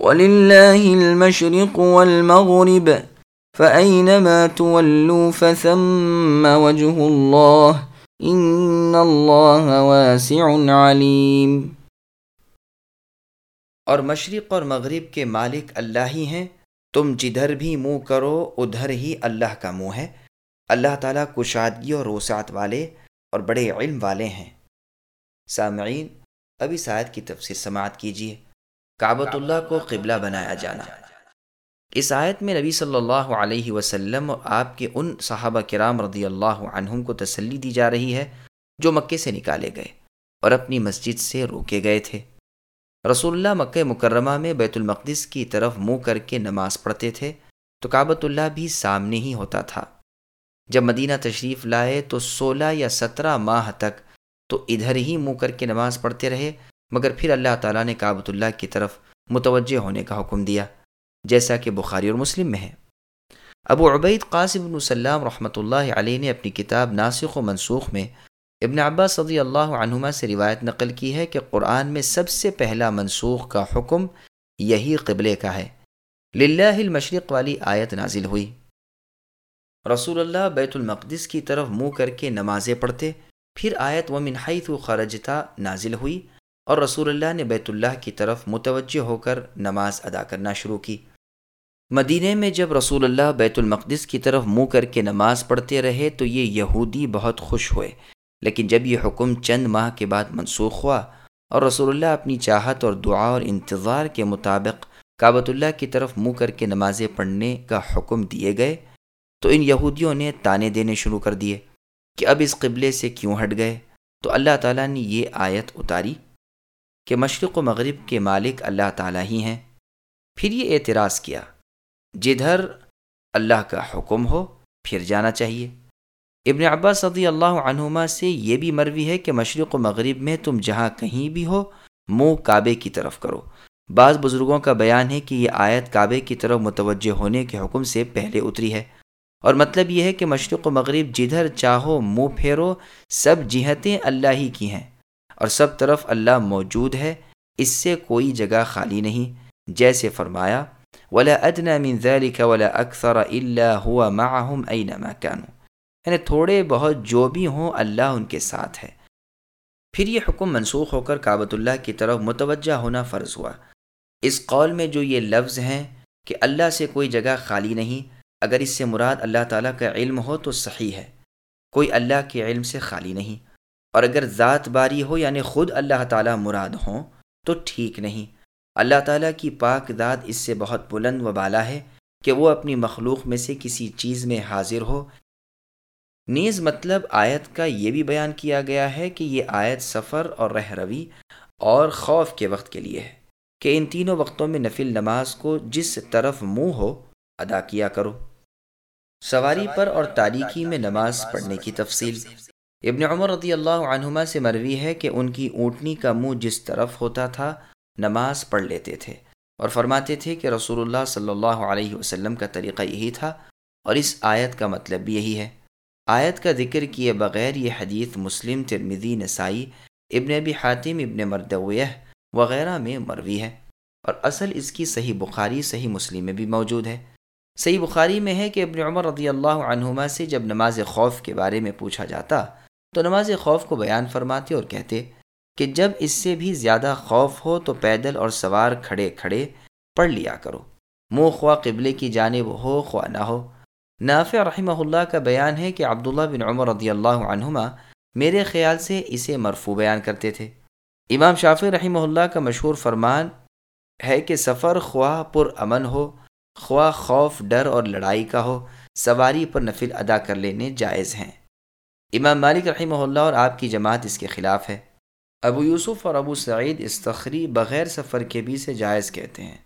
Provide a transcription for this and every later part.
وَلِلَّهِ الْمَشْرِقُ وَالْمَغْرِبُ، فَأَيْنَمَا تُوَلُّوا فَثَمَّ وَجْهُ اللَّهِ، إِنَّ اللَّهَ وَاسِعٌ عَلِيمٌ۔ اور مشرق اور مغرب کے مالک اللہ ہی ہیں۔ تم جدھر بھی منہ کرو، ادھر ہی اللہ کا منہ ہے۔ اللہ تعالیٰ کشادگی اور وسعت والے اور بڑے علم والے ہیں۔ سامعین ابھی شاید کی تفسیر سماعت کیجیے۔ کعبۃ اللہ کو قبلہ بنایا جانا۔ اس آیت میں نبی صلی اللہ علیہ وسلم اور آپ کے ان صحابہ کرام رضی اللہ عنہم کو تسلی دی جا رہی ہے جو مکے سے نکالے گئے اور اپنی مسجد سے روکے گئے تھے۔ رسول اللہ مکہ مکرمہ میں بیت المقدس کی طرف منہ کر کے نماز پڑھتے تھے تو کعبۃ اللہ بھی سامنے ہی ہوتا تھا۔ جب مدینہ تشریف لائے تو سولہ یا سترہ ماہ تک تو ادھر ہی منہ کر کے نماز پڑھتے رہے مگر پھر اللہ تعالیٰ نے کعبۃ اللہ کی طرف متوجہ ہونے کا حکم دیا، جیسا کہ بخاری اور مسلم میں ہے۔ ابو عبید قاسم بن السلام رحمۃ اللہ علیہ نے اپنی کتاب ناسخ و منسوخ میں ابن عباس صدی اللہ عنہما سے روایت نقل کی ہے کہ قرآن میں سب سے پہلا منسوخ کا حکم یہی قبلے کا ہے۔ للہ المشرق والی آیت نازل ہوئی۔ رسول اللہ بیت المقدس کی طرف منہ کر کے نمازیں پڑھتے، پھر آیت و منحیث و خرجتا نازل ہوئی۔ اور رسول اللہ نے بیت اللہ کی طرف متوجہ ہو کر نماز ادا کرنا شروع کی۔ مدینہ میں جب رسول اللہ بیت المقدس کی طرف منہ کر کے نماز پڑھتے رہے تو یہ یہودی بہت خوش ہوئے۔ لیکن جب یہ حکم چند ماہ کے بعد منسوخ ہوا اور رسول اللہ اپنی چاہت اور دعا اور انتظار کے مطابق کعبۃ اللہ کی طرف منہ کر کے نمازیں پڑھنے کا حکم دیے گئے تو ان یہودیوں نے تانے دینے شروع کر دیے کہ اب اس قبلے سے کیوں ہٹ گئے؟ تو اللہ تعالیٰ نے یہ آیت اتاری۔ کہ مشرق و مغرب کے مالک اللہ تعالیٰ ہی ہیں۔ پھر یہ اعتراض کیا، جدھر اللہ کا حکم ہو، پھر جانا چاہیے۔ ابن عباس صدی اللہ عنہما سے یہ بھی مروی ہے کہ مشرق و مغرب میں تم جہاں کہیں بھی ہو، منہ کعبے کی طرف کرو۔ بعض بزرگوں کا بیان ہے کہ یہ آیت کعبے کی طرف متوجہ ہونے کے حکم سے پہلے اتری ہے۔ اور مطلب یہ ہے کہ مشرق و مغرب جدھر چاہو، منہ پھیرو، سب جہتیں اللہ ہی کی ہیں۔ اور سب طرف اللہ موجود ہے، اس سے کوئی جگہ خالی نہیں۔ جیسے فرمایا، ولا ادنا من ذلك ولا اکثر الا هو معهم اينما كانوا۔ یعنی تھوڑے بہت جو بھی ہوں، اللہ ان کے ساتھ ہے۔ پھر یہ حکم منسوخ ہو کر کعبۃ اللہ کی طرف متوجہ ہونا فرض ہوا۔ اس قول میں جو یہ لفظ ہیں کہ اللہ سے کوئی جگہ خالی نہیں، اگر اس سے مراد اللہ تعالیٰ کا علم ہو تو صحیح ہے۔ کوئی اللہ کے علم سے خالی نہیں۔ اور اگر ذات باری ہو یعنی خود اللہ تعالیٰ مراد ہوں، تو ٹھیک نہیں۔ اللہ تعالیٰ کی پاک ذات اس سے بہت بلند و بالا ہے کہ وہ اپنی مخلوق میں سے کسی چیز میں حاضر ہو۔ نیز مطلب آیت کا یہ بھی بیان کیا گیا ہے کہ یہ آیت سفر اور رہ روی اور خوف کے وقت کے لیے ہے کہ ان تینوں وقتوں میں نفل نماز کو جس طرف منہ ہو ادا کیا کرو۔ سواری پر اور تاریکی میں نماز پڑھنے کی تفصیل۔ ابن عمر رضی اللہ عنہما سے مروی ہے کہ ان کی اونٹنی کا منہ جس طرف ہوتا تھا نماز پڑھ لیتے تھے اور فرماتے تھے کہ رسول اللہ صلی اللہ علیہ وسلم کا طریقہ یہی تھا اور اس آیت کا مطلب بھی یہی ہے۔ آیت کا ذکر کیے بغیر یہ حدیث مسلم ترمدی نسائی، ابن ابی حاتم، ابن مردویہ وغیرہ میں مروی ہے اور اصل اس کی صحیح بخاری، صحیح مسلم میں بھی موجود ہے۔ صحیح بخاری میں ہے کہ ابن عمر رضی اللہ عنہما سے جب نماز خوف کے بارے میں پوچھا جاتا تو نماز خوف کو بیان فرماتے اور کہتے کہ جب اس سے بھی زیادہ خوف ہو تو پیدل اور سوار کھڑے کھڑے پڑھ لیا کرو۔ منہ خواہ قبلے کی جانب ہو، خواہ نہ ہو۔ نافع رحمہ اللہ کا بیان ہے کہ عبداللہ بن عمر رضی اللہ عنہما میرے خیال سے اسے مرفوع بیان کرتے تھے۔ امام شافی رحمہ اللہ کا مشہور فرمان ہے کہ سفر خواہ پر امن ہو، خواہ خوف، ڈر اور لڑائی کا ہو، سواری پر نفل ادا کر لینے جائز ہیں۔ امام مالک رحمہ اللہ اور آپ کی جماعت اس کے خلاف ہے۔ ابو یوسف اور ابو سعید استخری بغیر سفر کے بھی سے جائز کہتے ہیں۔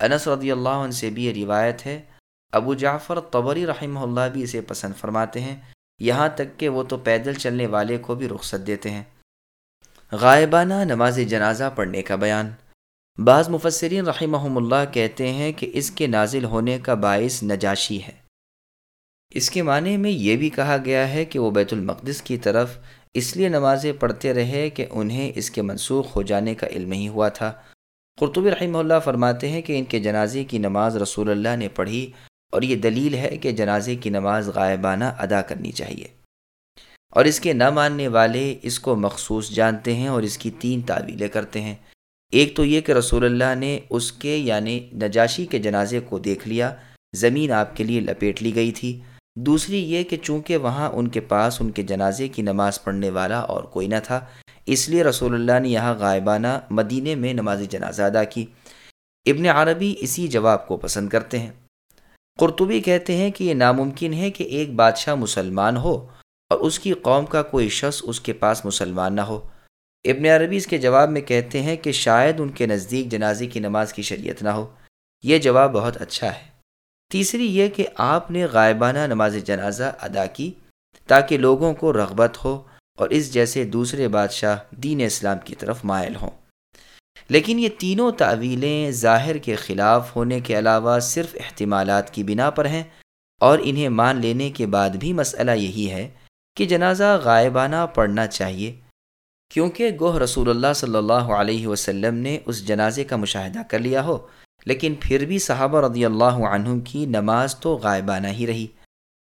انس رضی اللہ عنہ سے بھی یہ روایت ہے۔ ابو جعفر طبری رحمہ اللہ بھی اسے پسند فرماتے ہیں۔ یہاں تک کہ وہ تو پیدل چلنے والے کو بھی رخصت دیتے ہیں۔ غائبانہ نماز جنازہ پڑھنے کا بیان۔ بعض مفسرین رحمہم اللہ کہتے ہیں کہ اس کے نازل ہونے کا باعث نجاشی ہے۔ اس کے معنی میں یہ بھی کہا گیا ہے کہ وہ بیت المقدس کی طرف اس لیے نمازیں پڑھتے رہے کہ انہیں اس کے منسوخ ہو جانے کا علم ہی ہوا تھا۔ قرطبی رحمہ اللہ فرماتے ہیں کہ ان کے جنازے کی نماز رسول اللہ نے پڑھی اور یہ دلیل ہے کہ جنازے کی نماز غائبانہ ادا کرنی چاہیے۔ اور اس کے نہ ماننے والے اس کو مخصوص جانتے ہیں اور اس کی تین تعویلیں کرتے ہیں۔ ایک تو یہ کہ رسول اللہ نے اس کے یعنی نجاشی کے جنازے کو دیکھ لیا، زمین آپ کے لیے لپیٹ لی گئی تھی۔ دوسری یہ کہ چونکہ وہاں ان کے پاس ان کے جنازے کی نماز پڑھنے والا اور کوئی نہ تھا، اس لیے رسول اللہ نے یہاں غائبانہ مدینے میں نماز جنازہ ادا کی۔ ابن عربی اسی جواب کو پسند کرتے ہیں۔ قرطبی کہتے ہیں کہ یہ ناممکن ہے کہ ایک بادشاہ مسلمان ہو اور اس کی قوم کا کوئی شخص اس کے پاس مسلمان نہ ہو۔ ابن عربی اس کے جواب میں کہتے ہیں کہ شاید ان کے نزدیک جنازے کی نماز کی شریعت نہ ہو۔ یہ جواب بہت اچھا ہے۔ تیسری یہ کہ آپ نے غائبانہ نماز جنازہ ادا کی تاکہ لوگوں کو رغبت ہو اور اس جیسے دوسرے بادشاہ دین اسلام کی طرف مائل ہوں۔ لیکن یہ تینوں تعویلیں ظاہر کے خلاف ہونے کے علاوہ صرف احتمالات کی بنا پر ہیں اور انہیں مان لینے کے بعد بھی مسئلہ یہی ہے کہ جنازہ غائبانہ پڑھنا چاہیے، کیونکہ گوہ رسول اللہ صلی اللہ علیہ وسلم نے اس جنازے کا مشاہدہ کر لیا ہو۔ لیکن پھر بھی صحابہ رضی اللہ عنہ کی نماز تو غائبانہ ہی رہی۔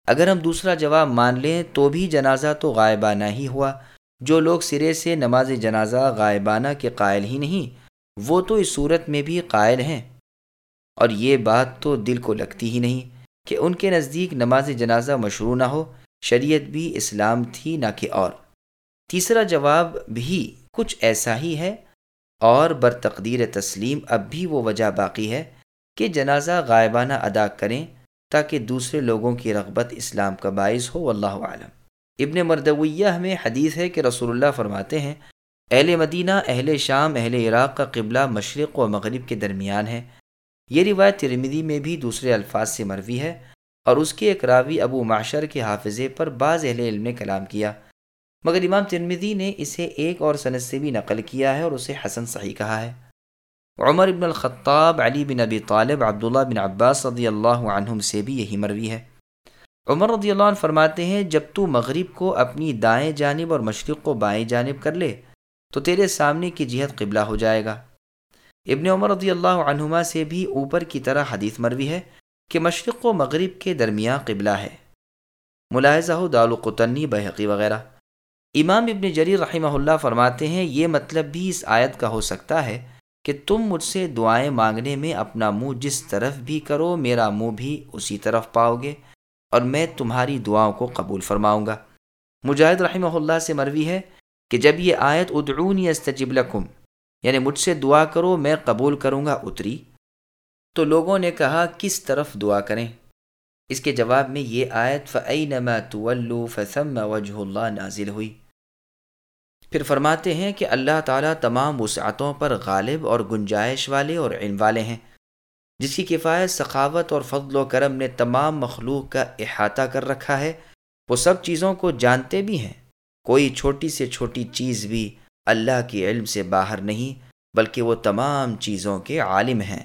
اگر ہم دوسرا جواب مان لیں تو بھی جنازہ تو غائبانہ ہی ہوا۔ جو لوگ سرے سے نماز جنازہ غائبانہ کے قائل ہی نہیں، وہ تو اس صورت میں بھی قائل ہیں۔ اور یہ بات تو دل کو لگتی ہی نہیں کہ ان کے نزدیک نماز جنازہ مشروع نہ ہو، شریعت بھی اسلام تھی نہ کہ اور۔ تیسرا جواب بھی کچھ ایسا ہی ہے اور برتقدیر تسلیم اب بھی وہ وجہ باقی ہے کہ جنازہ غائبانہ ادا کریں تاکہ دوسرے لوگوں کی رغبت اسلام کا باعث ہو اللہ عالم ابن مردویہ میں حدیث ہے کہ رسول اللہ فرماتے ہیں، اہل مدینہ، اہل شام، اہل عراق کا قبلہ مشرق و مغرب کے درمیان ہے۔ یہ روایت ترمیدی میں بھی دوسرے الفاظ سے مروی ہے اور اس کے ایک راوی ابو معاشر کے حافظے پر بعض اہل علم نے کلام کیا۔ مگر امام ترمیدی نے اسے ایک اور صنعت سے بھی نقل کیا ہے اور اسے حسن صحیح کہا ہے۔ عمر ابن الخطاب، علی بن ابی طالب، عبداللہ بن عباس رضی اللہ عنہم سے بھی یہی مروی ہے۔ عمر رضی اللہ عنہ فرماتے ہیں، جب تو مغرب کو اپنی دائیں جانب اور مشرق کو بائیں جانب کر لے، تو تیرے سامنے کی جہت قبلہ ہو جائے گا۔ ابن عمر رضی اللہ عنہما سے بھی اوپر کی طرح حدیث مروی ہے کہ مشرق و مغرب کے درمیان قبلہ ہے۔ ملاحظہ ہو دالقطنی بحقی وغیرہ۔ امام ابن جریر رحمہ اللہ فرماتے ہیں، یہ مطلب بھی اس آیت کا ہو سکتا ہے کہ تم مجھ سے دعائیں مانگنے میں اپنا منہ جس طرف بھی کرو، میرا منہ بھی اسی طرف پاؤ گے اور میں تمہاری دعاؤں کو قبول فرماؤں گا۔ مجاہد رحمہ اللہ سے مروی ہے کہ جب یہ آیت ادعونی استجب لکم یعنی مجھ سے دعا کرو، میں قبول کروں گا، اتری۔ تو لوگوں نے کہا، کس طرف دعا کریں؟ اس کے جواب میں یہ آیت فعینما طلو فسم وجہ اللہ نازل ہوئی۔ پھر فرماتے ہیں کہ اللہ تعالیٰ تمام وسعتوں پر غالب اور گنجائش والے اور علم والے ہیں، جس کی کفایت، سخاوت اور فضل و کرم نے تمام مخلوق کا احاطہ کر رکھا ہے۔ وہ سب چیزوں کو جانتے بھی ہیں۔ کوئی چھوٹی سے چھوٹی چیز بھی اللہ کی علم سے باہر نہیں، بلکہ وہ تمام چیزوں کے عالم ہیں۔